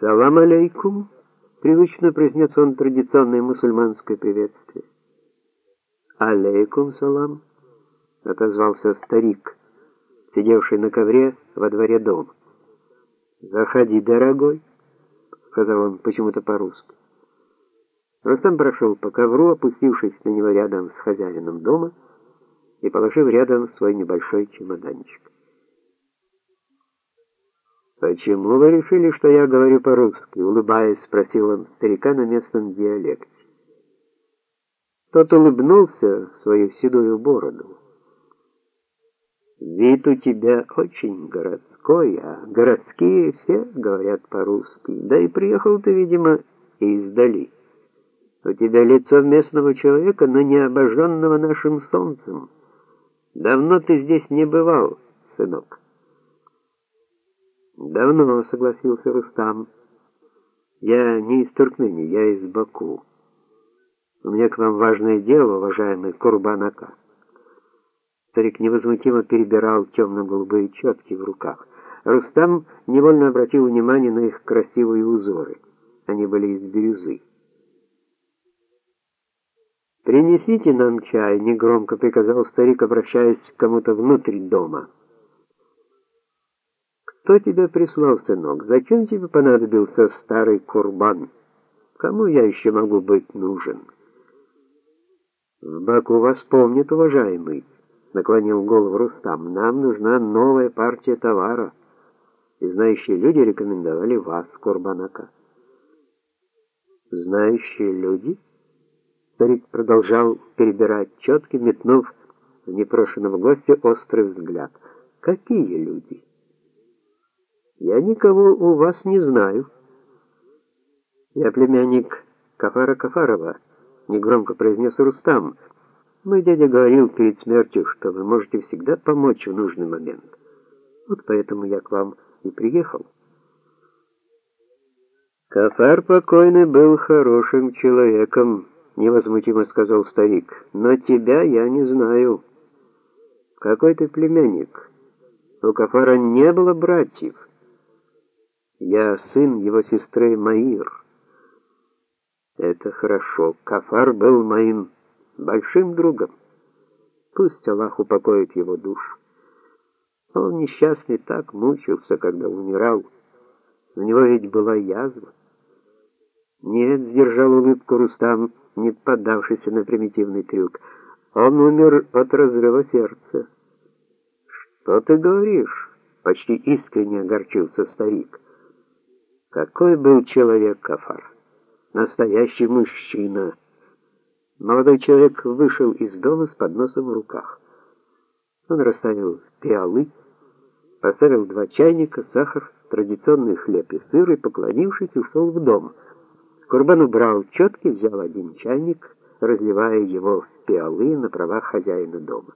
«Салам алейкум!» — привычно произнес он традиционное мусульманское приветствие. «Алейкум салам!» — отозвался старик, сидевший на ковре во дворе дома. «Заходи, дорогой!» — сказал он почему-то по-русски. Рустам прошел по ковру, опустившись на него рядом с хозяином дома и положив рядом свой небольшой чемоданчик. «Почему вы решили, что я говорю по-русски?» Улыбаясь, спросил он старика на местном диалекте. Тот улыбнулся в свою седую бороду. «Вид у тебя очень городской, а городские все говорят по-русски. Да и приехал ты, видимо, издали». У тебя лицо местного человека, но не обожженного нашим солнцем. Давно ты здесь не бывал, сынок. Давно, согласился Рустам. Я не из Туркмении, я из Баку. У меня к вам важное дело, уважаемый Курбанака. Старик невозмутимо перебирал темно-голубые четки в руках. Рустам невольно обратил внимание на их красивые узоры. Они были из бирюзы. «Принесите нам чай», — негромко приказал старик, обращаясь к кому-то внутрь дома. «Кто тебя прислал, сынок? Зачем тебе понадобился старый курбан? Кому я еще могу быть нужен?» «В Баку вас помнят, уважаемый», — наклонил голову Рустам. «Нам нужна новая партия товара, и знающие люди рекомендовали вас, Курбанака». «Знающие люди?» Старик продолжал перебирать четки, метнув в непрошенного гостя острый взгляд. «Какие люди?» «Я никого у вас не знаю». «Я племянник Кафара Кафарова», — негромко произнес Рустам. «Мой дядя говорил перед смертью, что вы можете всегда помочь в нужный момент. Вот поэтому я к вам и приехал». Кафар покойный был хорошим человеком, невозмутимо сказал старик. Но тебя я не знаю. Какой ты племянник? У Кафара не было братьев. Я сын его сестры Маир. Это хорошо. Кафар был моим большим другом. Пусть Аллах упокоит его душу. Он несчастный так мучился, когда умирал. У него ведь была язва. Нет, сдержал улыбку Рустам, не поддавшийся на примитивный трюк. Он умер от разрыва сердца. Что ты говоришь? Почти искренне огорчился старик. Какой был человек Кафар? Настоящий мужчина. Молодой человек вышел из дома с подносом в руках. Он расставил пиалы, поставил два чайника, сахар, традиционный хлеб и сыр и, поклонившись, ушел в дом. Курбан убрал четки, взял один чайник, разливая его в пиалы на правах хозяина дома.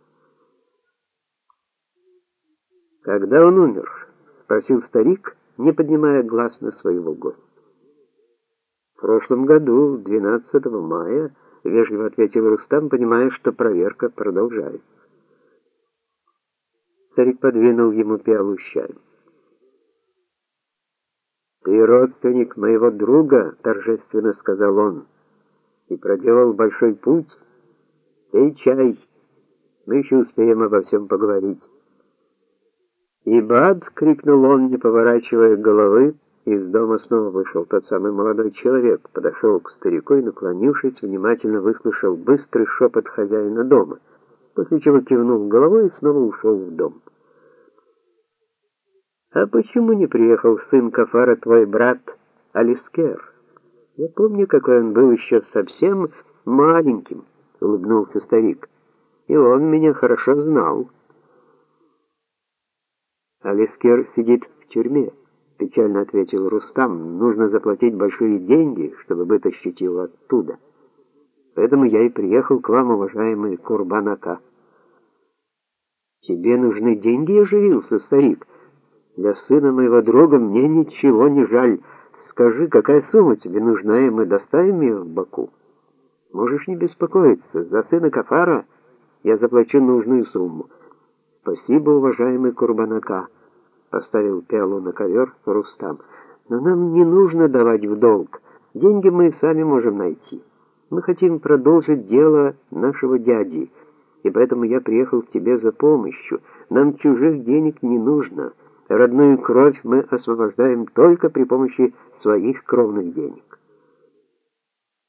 «Когда он умер?» — спросил старик, не поднимая глаз на своего гостя. «В прошлом году, 12 мая», — вежливо ответил Рустам, понимая, что проверка продолжается. Старик подвинул ему пиалу чаем. «Ты родственник моего друга», — торжественно сказал он, — «и проделал большой путь. Пей чай, мы еще успеем обо всем поговорить». «Ибад!» — крикнул он, не поворачивая головы, из дома снова вышел тот самый молодой человек, подошел к старику и, наклонившись, внимательно выслушал быстрый шепот хозяина дома, после чего кивнул головой и снова ушел в дом. А почему не приехал сын Кафара, твой брат Алискер? Я помню, какой он был еще совсем маленьким, улыбнулся старик. И он меня хорошо знал. Алискер сидит в тюрьме, печально ответил Рустам. Нужно заплатить большие деньги, чтобы вытащить его оттуда. Поэтому я и приехал к вам, уважаемый Курбанака. Тебе нужны деньги, оживился старик. Для сына моего друга мне ничего не жаль. Скажи, какая сумма тебе нужна, и мы доставим ее в Баку. Можешь не беспокоиться. За сына Кафара я заплачу нужную сумму. Спасибо, уважаемый Курбанака. Поставил пиалу на ковер Рустам. Но нам не нужно давать в долг. Деньги мы сами можем найти. Мы хотим продолжить дело нашего дяди, и поэтому я приехал к тебе за помощью. Нам чужих денег не нужно. Родную кровь мы освобождаем только при помощи своих кровных денег.